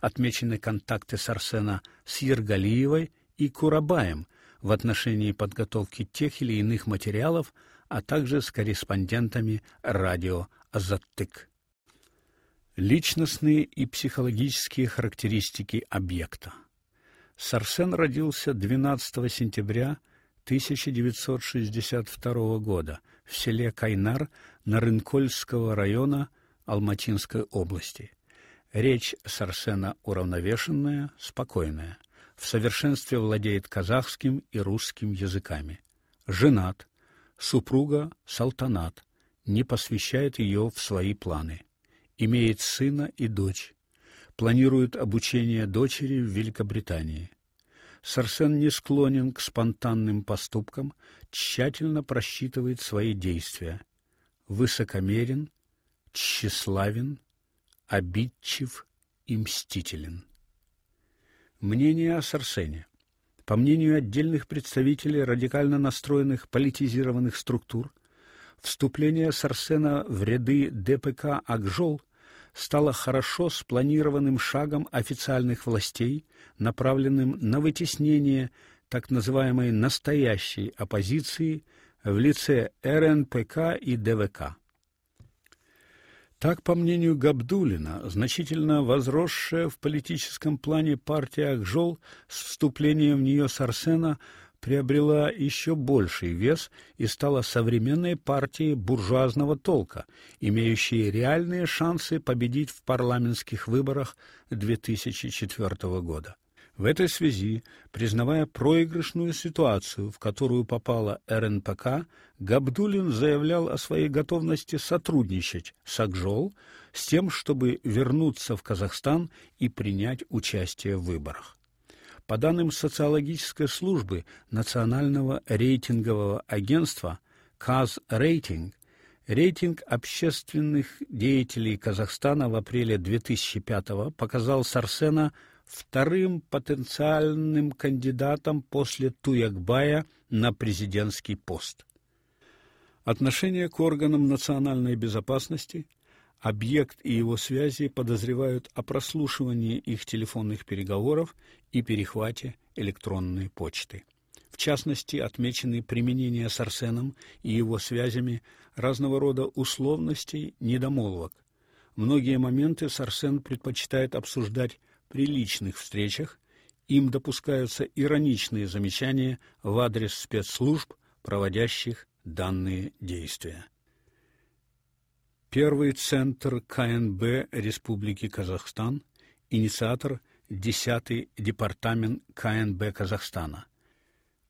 Отмечены контакты Сарсена с Ергалиевой и Курабаем в отношении подготовки тех или иных материалов, а также с корреспондентами радио Азаттык. Личностные и психологические характеристики объекта. Сарсен родился 12 сентября 1962 года в селе Кайнар Нарынкольского района Алматинской области. Речь Сарсена уравновешенная, спокойная. В совершенстве владеет казахским и русским языками. Женат. Супруга Салтанат не посвящает ее в свои планы имеет сына и дочь. Планирует обучение дочери в Великобритании. Сарсен не склонен к спонтанным поступкам, тщательно просчитывает свои действия. Высокомерен, тщеславен, обидчив и мстителен. Мнение о Сарсене. По мнению отдельных представителей радикально настроенных политизированных структур, вступление Сарсена в ряды ДПК Акжол стало хорошо спланированным шагом официальных властей, направленным на вытеснение так называемой настоящей оппозиции в лице РНПК и ДВК. Так, по мнению Габдулина, значительно возросшая в политическом плане партия Акжол с вступлением в нее Сарсена – приобрела еще больший вес и стала современной партией буржуазного толка, имеющей реальные шансы победить в парламентских выборах 2004 года. В этой связи, признавая проигрышную ситуацию, в которую попала РНПК, Габдулин заявлял о своей готовности сотрудничать с Акжол с тем, чтобы вернуться в Казахстан и принять участие в выборах. По данным социологической службы Национального рейтингового агентства КАЗ Рейтинг, рейтинг общественных деятелей Казахстана в апреле 2005 показал Сарсена вторым потенциальным кандидатом после Туякбая на президентский пост. Отношение к органам национальной безопасности Объект и его связи подозревают о прослушивании их телефонных переговоров и перехвате электронной почты. В частности, отмечены применение с Арсеном и его связями разного рода условностей, недомолвок. Многие моменты Сарсен предпочитает обсуждать при личных встречах, им допускаются ироничные замечания в адрес спецслужб, проводящих данные действия. Первый центр КНБ Республики Казахстан, инициатор 10-й департамент КНБ Казахстана.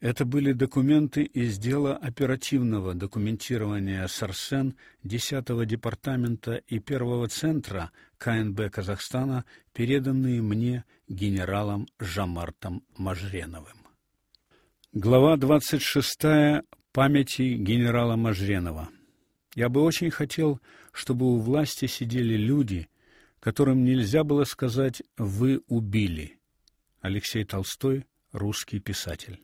Это были документы из дела оперативного документирования Сарсен 10-го департамента и первого центра КНБ Казахстана, переданные мне генералом Жамартом Мажреновым. Глава 26. Памяти генерала Мажренова. Я бы очень хотел, чтобы у власти сидели люди, которым нельзя было сказать вы убили. Алексей Толстой, русский писатель.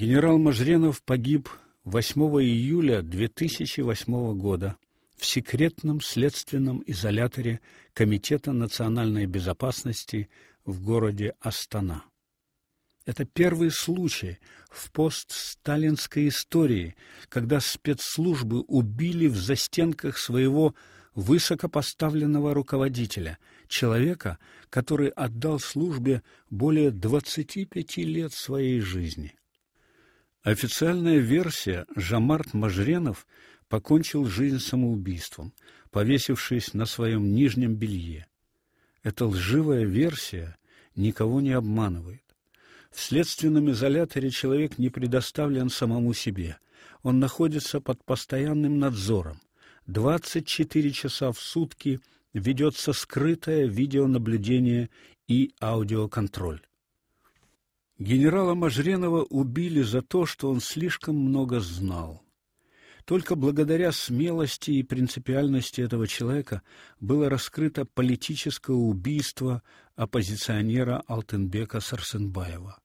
Генерал Мажренов погиб 8 июля 2008 года в секретном следственном изоляторе Комитета национальной безопасности в городе Астана. Это первый случай в постсталинской истории, когда спецслужбы убили в застенках своего высокопоставленного руководителя, человека, который отдал службе более 25 лет своей жизни. Официальная версия Жамарт Мажренов покончил жизнь самоубийством, повесившись на своем нижнем белье. Эта лживая версия никого не обманывает. В следственном изоляторе человек не предоставлен самому себе. Он находится под постоянным надзором. 24 часа в сутки ведется скрытое видеонаблюдение и аудиоконтроль. Генерала Мажренова убили за то, что он слишком много знал. Только благодаря смелости и принципиальности этого человека было раскрыто политическое убийство оппозиционера Алтынбека Сарсенбаева.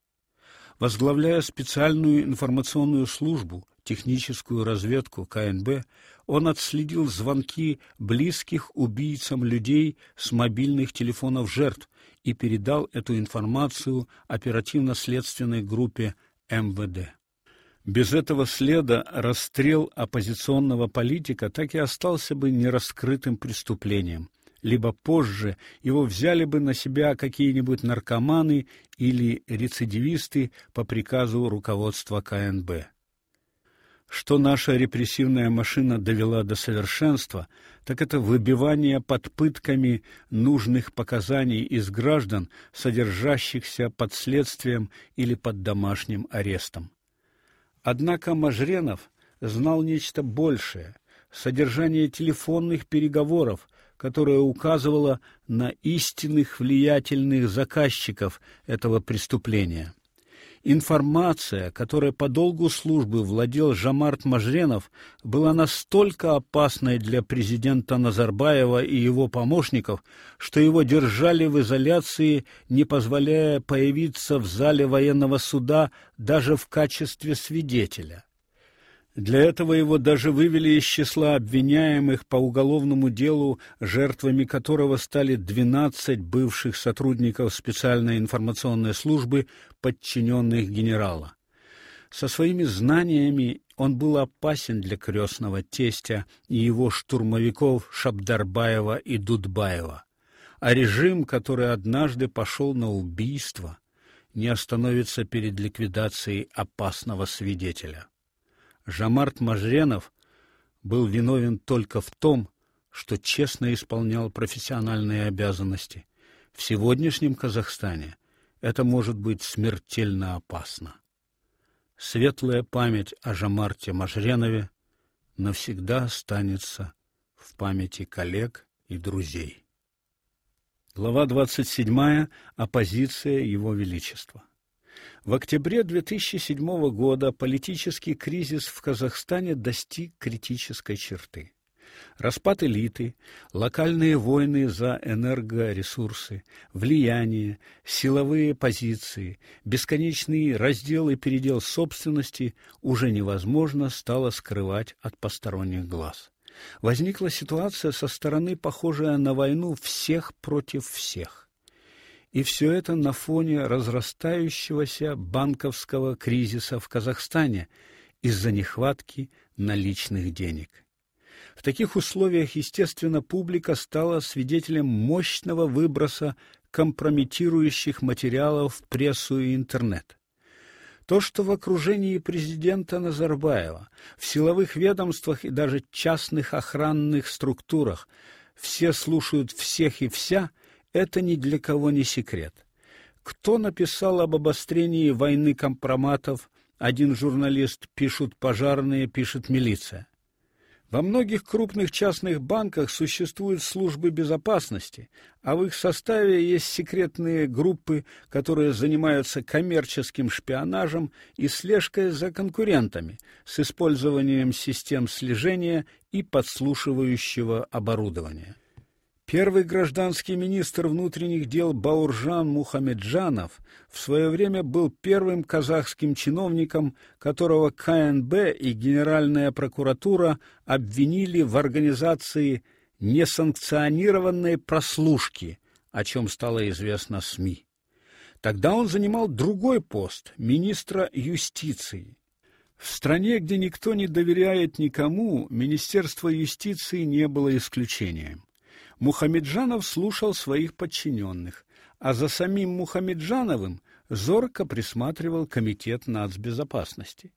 Возглавляя специальную информационную службу, техническую разведку КНБ, он отследил звонки близких убийцам людей с мобильных телефонов жертв и передал эту информацию оперативно-следственной группе МВД. Без этого следа расстрел оппозиционного политика так и остался бы нераскрытым преступлением, либо позже его взяли бы на себя какие-нибудь наркоманы или рецидивисты по приказу руководства КНБ. Что наша репрессивная машина довела до совершенства, так это выбивание под пытками нужных показаний из граждан, содержащихся под следствием или под домашним арестом. Однако Мажренов знал нечто большее содержание телефонных переговоров, которое указывало на истинных влиятельных заказчиков этого преступления. Информация, которой по долгу службы владел Жамарт Мажренов, была настолько опасной для президента Назарбаева и его помощников, что его держали в изоляции, не позволяя появиться в зале военного суда даже в качестве свидетеля. Для этого его даже вывели из числа обвиняемых по уголовному делу, жертвами которого стали 12 бывших сотрудников специальной информационной службы, подчиненных генерала. Со своими знаниями он был опасен для крестного тестя и его штурмовиков Шабдарбаева и Дудбаева. А режим, который однажды пошел на убийство, не остановится перед ликвидацией опасного свидетеля. Жамарт Мажренов был виновен только в том, что честно исполнял профессиональные обязанности. В сегодняшнем Казахстане это может быть смертельно опасно. Светлая память о Жамарте Мажренове навсегда останется в памяти коллег и друзей. Глава 27. Оппозиция Его Величества. В октябре 2007 года политический кризис в Казахстане достиг критической черты. Распад элиты, локальные войны за энергоресурсы, влияние, силовые позиции, бесконечный раздел и передел собственности уже невозможно стало скрывать от посторонних глаз. Возникла ситуация со стороны, похожая на войну всех против всех. И все это на фоне разрастающегося банковского кризиса в Казахстане из-за нехватки наличных денег. В таких условиях, естественно, публика стала свидетелем мощного выброса компрометирующих материалов в прессу и интернет. То, что в окружении президента Назарбаева, в силовых ведомствах и даже частных охранных структурах все слушают всех и вся – это ни для кого не секрет. Кто написал об обострении войны компроматов? Один журналист пишут пожарные, пишет милиция. Во многих крупных частных банках существуют службы безопасности, а в их составе есть секретные группы, которые занимаются коммерческим шпионажем и слежкой за конкурентами с использованием систем слежения и подслушивающего оборудования. Первый гражданский министр внутренних дел Бауржан Мухамеджанов в свое время был первым казахским чиновником, которого КНБ и Генеральная прокуратура обвинили в организации несанкционированной прослушки, о чем стало известно СМИ. Тогда он занимал другой пост министра юстиции. В стране, где никто не доверяет никому, Министерство юстиции не было исключением. Мухамеджанов слушал своих подчиненных, а за самим Мухамеджановым зорко присматривал комитет нацбезопасности.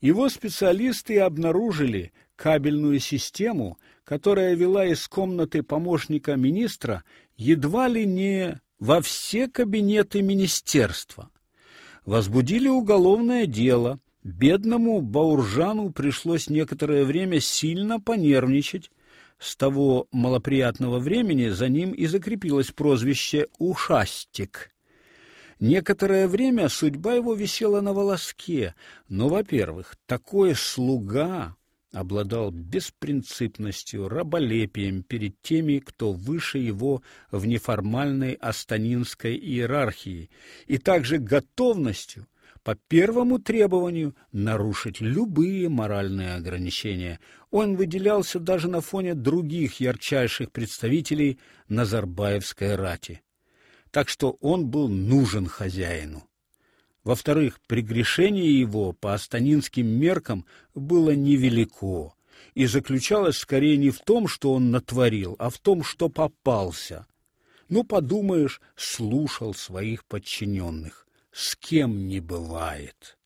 Его специалисты обнаружили кабельную систему, которая вела из комнаты помощника министра едва ли не во все кабинеты министерства. Возбудили уголовное дело. Бедному Бауржану пришлось некоторое время сильно понервничать, с того малоприятного времени за ним и закрепилось прозвище Ушастик. Некоторое время судьба его висела на волоске, но, во-первых, такой слуга обладал беспринципностью, раболепием перед теми, кто выше его в неформальной астанинской иерархии, и также готовностью по первому требованию нарушить любые моральные ограничения. Он выделялся даже на фоне других ярчайших представителей Назарбаевской рати. Так что он был нужен хозяину. Во-вторых, прегрешение его по астанинским меркам было невелико и заключалось скорее не в том, что он натворил, а в том, что попался. Ну, подумаешь, слушал своих подчиненных. С кем не бывает.